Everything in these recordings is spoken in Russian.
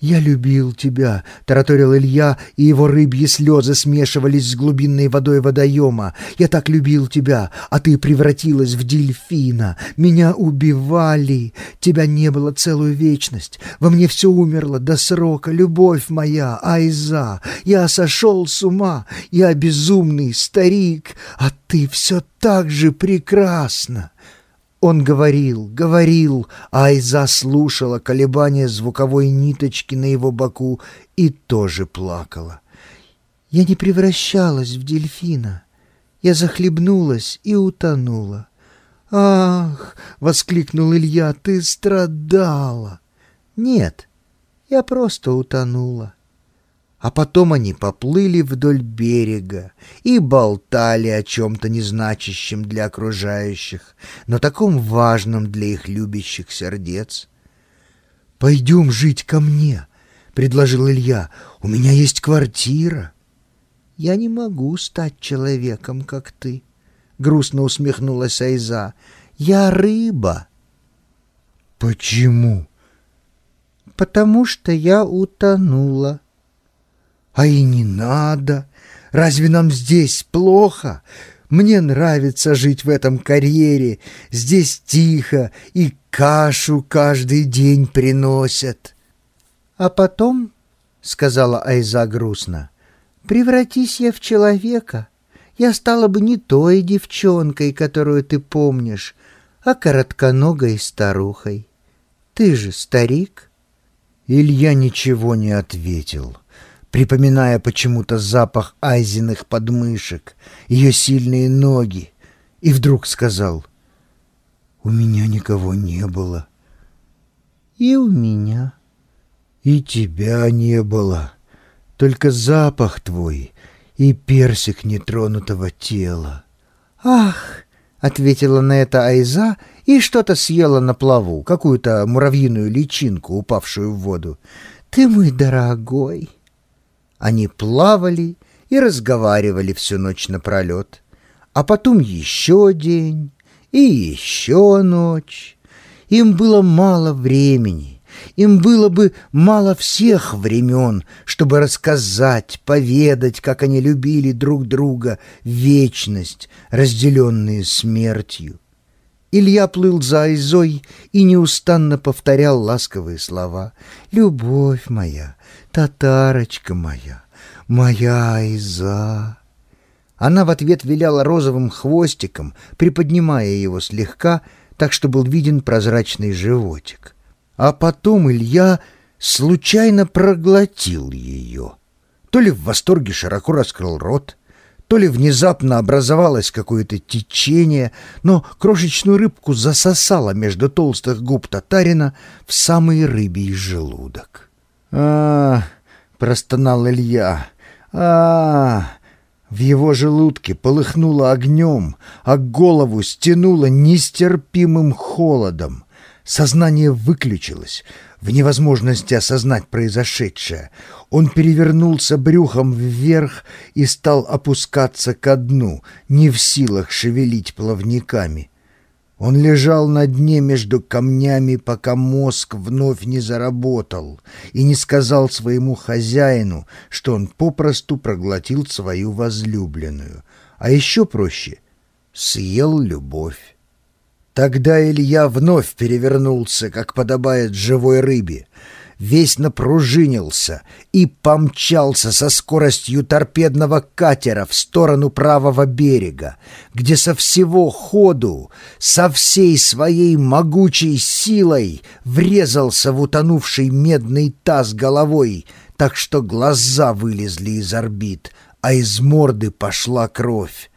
«Я любил тебя», — тараторил Илья, и его рыбьи слезы смешивались с глубинной водой водоема. «Я так любил тебя, а ты превратилась в дельфина. Меня убивали. Тебя не было целую вечность. Во мне все умерло до срока. Любовь моя, Айза. Я сошел с ума. Я безумный старик, а ты все так же прекрасна». Он говорил, говорил, а Айза слушала колебания звуковой ниточки на его боку и тоже плакала. Я не превращалась в дельфина. Я захлебнулась и утонула. «Ах!» — воскликнул Илья, — «ты страдала!» «Нет, я просто утонула». А потом они поплыли вдоль берега и болтали о чем-то незначащем для окружающих, но таком важном для их любящих сердец. «Пойдем жить ко мне», — предложил Илья. «У меня есть квартира». «Я не могу стать человеком, как ты», — грустно усмехнулась Айза. «Я рыба». «Почему?» «Потому что я утонула». А и не надо. Разве нам здесь плохо? Мне нравится жить в этом карьере. Здесь тихо, и кашу каждый день приносят. А потом, — сказала Айза грустно, — превратись я в человека. Я стала бы не той девчонкой, которую ты помнишь, а коротконогой старухой. Ты же старик. Илья ничего не ответил. — припоминая почему-то запах Айзиных подмышек, ее сильные ноги, и вдруг сказал, «У меня никого не было». «И у меня». «И тебя не было, только запах твой и персик нетронутого тела». «Ах!» — ответила на это Айза и что-то съела на плаву, какую-то муравьиную личинку, упавшую в воду. «Ты мой дорогой!» Они плавали и разговаривали всю ночь напролет, а потом еще день и еще ночь. Им было мало времени, им было бы мало всех времен, чтобы рассказать, поведать, как они любили друг друга, вечность, разделенные смертью. Илья плыл за Айзой и неустанно повторял ласковые слова. «Любовь моя, татарочка моя, моя Айза!» Она в ответ виляла розовым хвостиком, приподнимая его слегка, так что был виден прозрачный животик. А потом Илья случайно проглотил ее. То ли в восторге широко раскрыл рот, то ли внезапно образовалось какое-то течение, но крошечную рыбку засосало между толстых губ татарина в самый рыбий желудок. а простонал Илья. а В его желудке полыхнуло огнем, а голову стянуло нестерпимым холодом. Сознание выключилось в невозможности осознать произошедшее. Он перевернулся брюхом вверх и стал опускаться ко дну, не в силах шевелить плавниками. Он лежал на дне между камнями, пока мозг вновь не заработал и не сказал своему хозяину, что он попросту проглотил свою возлюбленную, а еще проще — съел любовь. Тогда Илья вновь перевернулся, как подобает живой рыбе, весь напружинился и помчался со скоростью торпедного катера в сторону правого берега, где со всего ходу, со всей своей могучей силой врезался в утонувший медный таз головой, так что глаза вылезли из орбит, а из морды пошла кровь.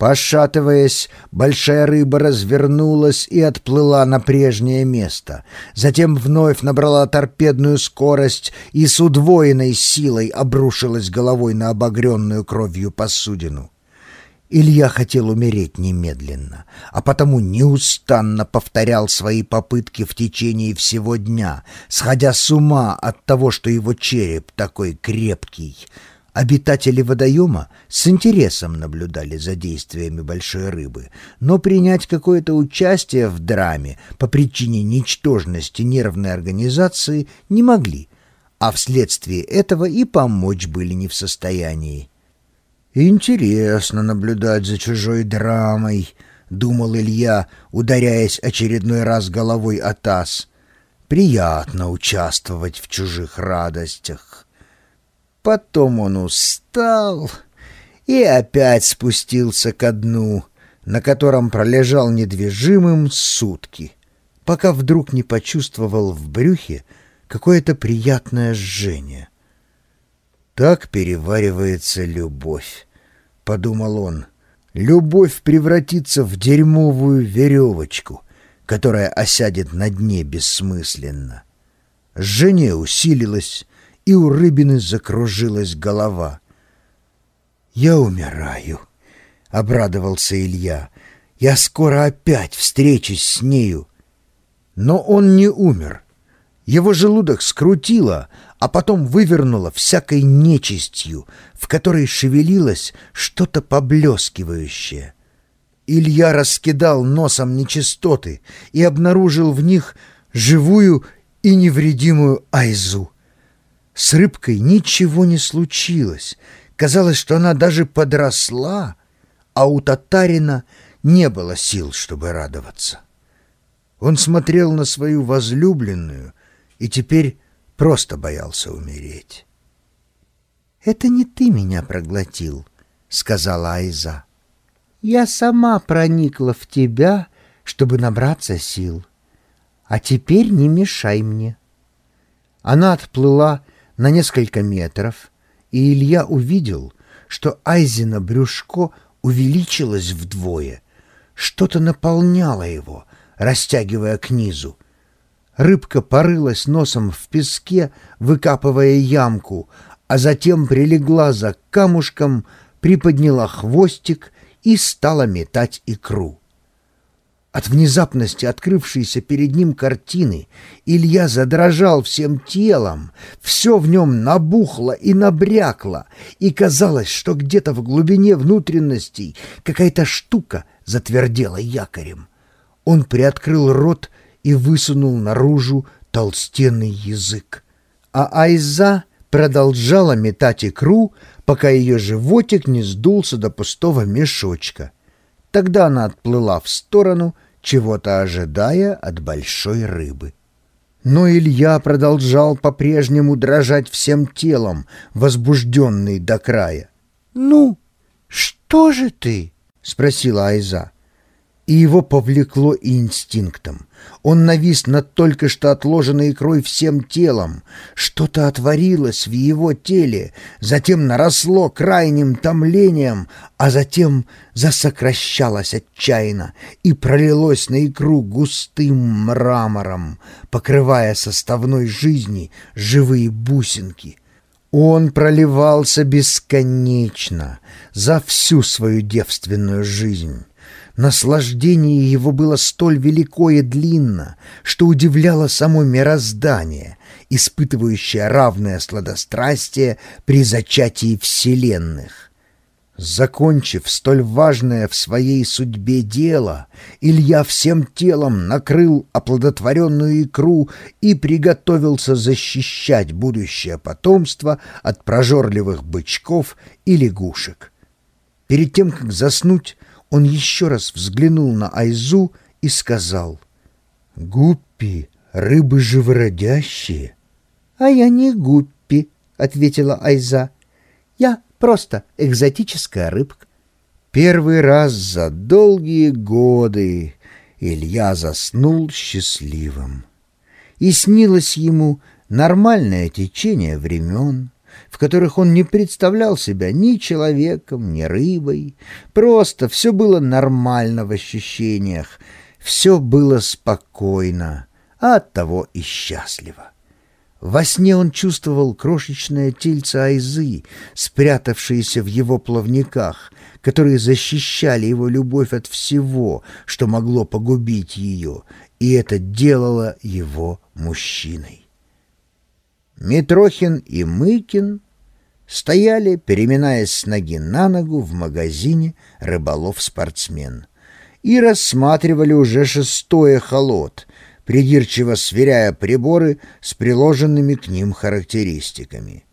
Пошатываясь, большая рыба развернулась и отплыла на прежнее место. Затем вновь набрала торпедную скорость и с удвоенной силой обрушилась головой на обогренную кровью посудину. Илья хотел умереть немедленно, а потому неустанно повторял свои попытки в течение всего дня, сходя с ума от того, что его череп такой крепкий — Обитатели водоема с интересом наблюдали за действиями большой рыбы, но принять какое-то участие в драме по причине ничтожности нервной организации не могли, а вследствие этого и помочь были не в состоянии. «Интересно наблюдать за чужой драмой», — думал Илья, ударяясь очередной раз головой о таз. «Приятно участвовать в чужих радостях». Потом он устал и опять спустился ко дну, на котором пролежал недвижимым сутки, пока вдруг не почувствовал в брюхе какое-то приятное жжение. Так переваривается любовь, — подумал он. Любовь превратится в дерьмовую веревочку, которая осядет на дне бессмысленно. Жжение усилилось, и у рыбины закружилась голова. «Я умираю», — обрадовался Илья. «Я скоро опять встречусь с нею». Но он не умер. Его желудок скрутило, а потом вывернуло всякой нечистью, в которой шевелилось что-то поблескивающее. Илья раскидал носом нечистоты и обнаружил в них живую и невредимую Айзу. С рыбкой ничего не случилось. Казалось, что она даже подросла, а у татарина не было сил, чтобы радоваться. Он смотрел на свою возлюбленную и теперь просто боялся умереть. «Это не ты меня проглотил», — сказала Айза. «Я сама проникла в тебя, чтобы набраться сил. А теперь не мешай мне». Она отплыла на несколько метров, и Илья увидел, что Айзина брюшко увеличилось вдвое. Что-то наполняло его, растягивая к низу. Рыбка порылась носом в песке, выкапывая ямку, а затем прилегла за камушком, приподняла хвостик и стала метать икру. От внезапности открывшейся перед ним картины Илья задрожал всем телом, все в нем набухло и набрякло, и казалось, что где-то в глубине внутренностей какая-то штука затвердела якорем. Он приоткрыл рот и высунул наружу толстенный язык. А Айза продолжала метать икру, пока ее животик не сдулся до пустого мешочка. Тогда она отплыла в сторону, чего-то ожидая от большой рыбы. Но Илья продолжал по-прежнему дрожать всем телом, возбужденный до края. «Ну, что же ты?» — спросила Айза и его повлекло инстинктом. Он навис над только что отложенной икрой всем телом. Что-то отворилось в его теле, затем наросло крайним томлением, а затем засокращалось отчаянно и пролилось на икру густым мрамором, покрывая составной жизни живые бусинки. Он проливался бесконечно за всю свою девственную жизнь. Наслаждение его было столь велико и длинно, что удивляло само мироздание, испытывающее равное сладострастие при зачатии вселенных. Закончив столь важное в своей судьбе дело, Илья всем телом накрыл оплодотворенную икру и приготовился защищать будущее потомство от прожорливых бычков и лягушек. Перед тем, как заснуть, он еще раз взглянул на Айзу и сказал, «Гуппи, рыбы живородящие». «А я не гуппи», — ответила Айза. «Я просто экзотическая рыбка». Первый раз за долгие годы Илья заснул счастливым. И снилось ему нормальное течение времен, в которых он не представлял себя ни человеком, ни рыбой. Просто все было нормально в ощущениях, все было спокойно, а оттого и счастливо. Во сне он чувствовал крошечное тельце Айзы, спрятавшееся в его плавниках, которые защищали его любовь от всего, что могло погубить ее, и это делало его мужчиной. Митрохин и Мыкин стояли, переминаясь с ноги на ногу в магазине «Рыболов-спортсмен» и рассматривали уже шестое холод, придирчиво сверяя приборы с приложенными к ним характеристиками.